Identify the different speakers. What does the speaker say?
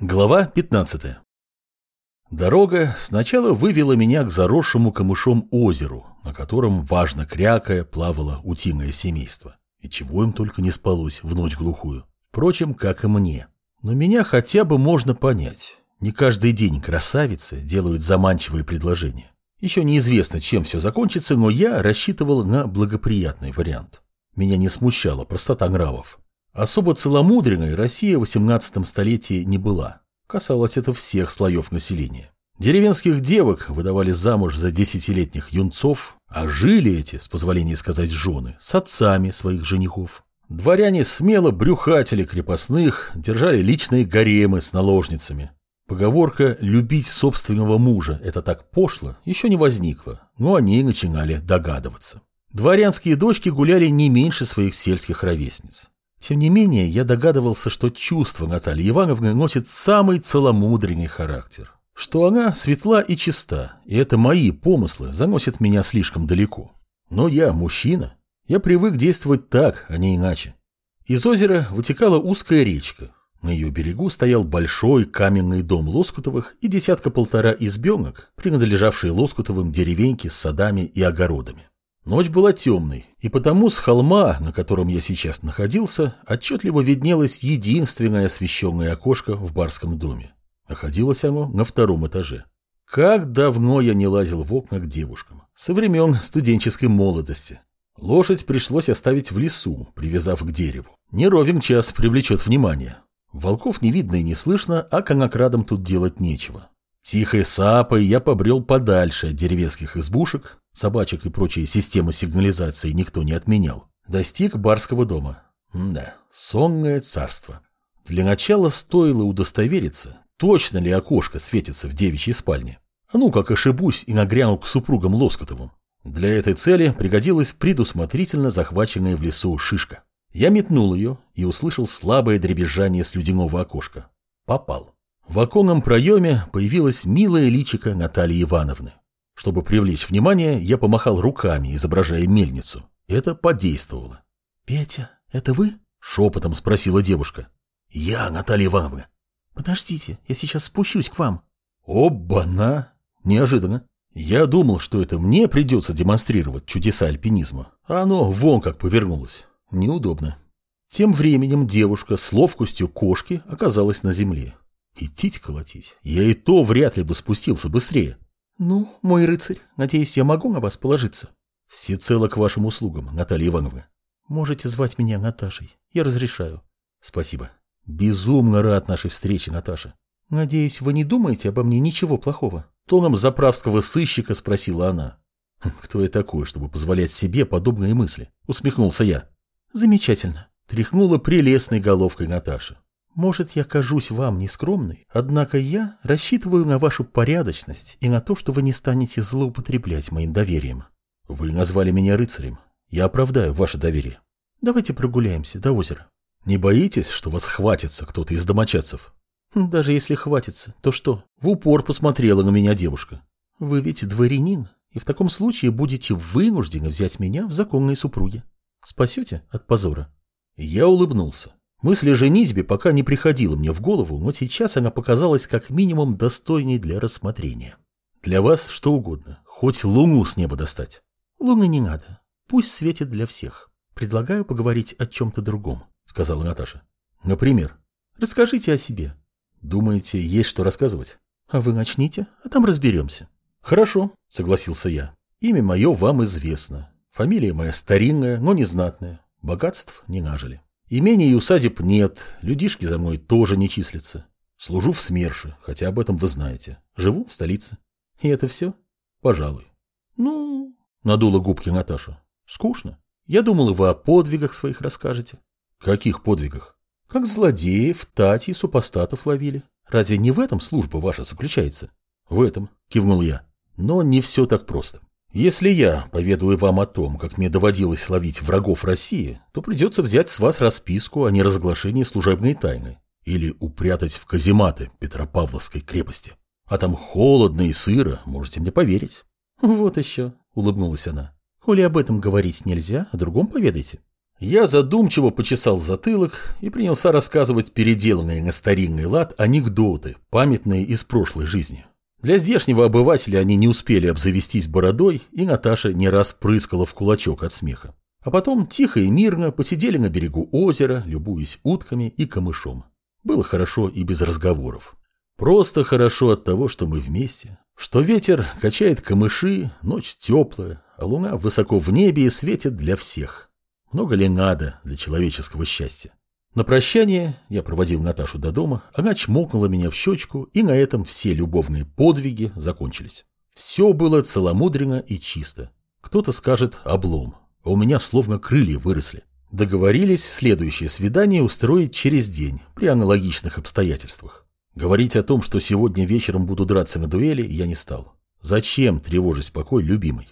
Speaker 1: Глава 15 Дорога сначала вывела меня к заросшему камышом озеру, на котором, важно крякая, плавало утиное семейство. И чего им только не спалось в ночь глухую. Впрочем, как и мне. Но меня хотя бы можно понять. Не каждый день красавицы делают заманчивые предложения. Еще неизвестно, чем все закончится, но я рассчитывал на благоприятный вариант. Меня не смущала простота нравов. Особо целомудренной Россия в XVIII столетии не была. Касалось это всех слоев населения. Деревенских девок выдавали замуж за десятилетних юнцов, а жили эти, с позволения сказать жены, с отцами своих женихов. Дворяне смело брюхатели крепостных, держали личные гаремы с наложницами. Поговорка «любить собственного мужа» — это так пошло, еще не возникла, но они начинали догадываться. Дворянские дочки гуляли не меньше своих сельских ровесниц. Тем не менее, я догадывался, что чувство Натальи Ивановны носит самый целомудренный характер. Что она светла и чиста, и это мои помыслы заносят меня слишком далеко. Но я мужчина. Я привык действовать так, а не иначе. Из озера вытекала узкая речка. На ее берегу стоял большой каменный дом Лоскутовых и десятка-полтора избенок, принадлежавшие Лоскутовым деревеньке с садами и огородами. Ночь была темной, и потому с холма, на котором я сейчас находился, отчетливо виднелось единственное освещенное окошко в барском доме. Находилось оно на втором этаже. Как давно я не лазил в окна к девушкам. Со времен студенческой молодости. Лошадь пришлось оставить в лесу, привязав к дереву. Не ровен час привлечет внимание. Волков не видно и не слышно, а конокрадам тут делать нечего. Тихой сапой я побрел подальше от деревенских избушек, Собачек и прочие системы сигнализации никто не отменял. Достиг барского дома. Да, сонное царство. Для начала стоило удостовериться, точно ли окошко светится в девичьей спальне. А ну как ошибусь и нагряну к супругам Лоскутовым. Для этой цели пригодилась предусмотрительно захваченная в лесу шишка. Я метнул ее и услышал слабое дребезжание слюдяного окошка. Попал. В оконном проеме появилась милая личика Натальи Ивановны. Чтобы привлечь внимание, я помахал руками, изображая мельницу. Это подействовало. «Петя, это вы?» — шепотом спросила девушка. «Я, Наталья Ивановна». «Подождите, я сейчас спущусь к вам». «Оба-на!» Неожиданно. Я думал, что это мне придется демонстрировать чудеса альпинизма. А оно вон как повернулось. Неудобно. Тем временем девушка с ловкостью кошки оказалась на земле. Идти колотить. Я и то вряд ли бы спустился быстрее. «Ну, мой рыцарь, надеюсь, я могу на вас положиться?» «Всецело к вашим услугам, Наталья Ивановна». «Можете звать меня Наташей. Я разрешаю». «Спасибо. Безумно рад нашей встрече, Наташа». «Надеюсь, вы не думаете обо мне ничего плохого?» Тоном заправского сыщика спросила она. «Хм, «Кто я такой, чтобы позволять себе подобные мысли?» Усмехнулся я. «Замечательно», — тряхнула прелестной головкой Наташа. Может, я кажусь вам нескромной, однако я рассчитываю на вашу порядочность и на то, что вы не станете злоупотреблять моим доверием. Вы назвали меня рыцарем. Я оправдаю ваше доверие. Давайте прогуляемся до озера. Не боитесь, что вас хватится кто-то из домочадцев? Даже если хватится, то что? В упор посмотрела на меня девушка. Вы ведь дворянин, и в таком случае будете вынуждены взять меня в законные супруги. Спасете от позора? Я улыбнулся. Мысль о женитьбе пока не приходила мне в голову, но сейчас она показалась как минимум достойней для рассмотрения. Для вас что угодно, хоть луну с неба достать. Луны не надо, пусть светит для всех. Предлагаю поговорить о чем-то другом, сказала Наташа. Например, расскажите о себе. Думаете, есть что рассказывать? А вы начните, а там разберемся. Хорошо, согласился я. Имя мое вам известно. Фамилия моя старинная, но не знатная. Богатств не нажили. Имений и усадеб нет, людишки за мной тоже не числятся. Служу в СМЕРШе, хотя об этом вы знаете. Живу в столице. И это все? Пожалуй. Ну, надула губки Наташа. Скучно. Я думала, вы о подвигах своих расскажете. Каких подвигах? Как злодеев, тати и супостатов ловили. Разве не в этом служба ваша заключается? В этом, кивнул я. Но не все так просто. Если я поведаю вам о том, как мне доводилось ловить врагов России, то придется взять с вас расписку о неразглашении служебной тайны или упрятать в казематы Петропавловской крепости. А там холодно и сыро, можете мне поверить. Вот еще, улыбнулась она. Коли об этом говорить нельзя, о другом поведайте. Я задумчиво почесал затылок и принялся рассказывать переделанные на старинный лад анекдоты, памятные из прошлой жизни. Для здешнего обывателя они не успели обзавестись бородой, и Наташа не раз прыскала в кулачок от смеха. А потом тихо и мирно посидели на берегу озера, любуясь утками и камышом. Было хорошо и без разговоров. Просто хорошо от того, что мы вместе, что ветер качает камыши, ночь теплая, а луна высоко в небе и светит для всех. Много ли надо для человеческого счастья? На прощание я проводил Наташу до дома, она чмокнула меня в щечку, и на этом все любовные подвиги закончились. Все было целомудренно и чисто. Кто-то скажет «облом», а у меня словно крылья выросли. Договорились следующее свидание устроить через день, при аналогичных обстоятельствах. Говорить о том, что сегодня вечером буду драться на дуэли, я не стал. Зачем тревожить покой любимой?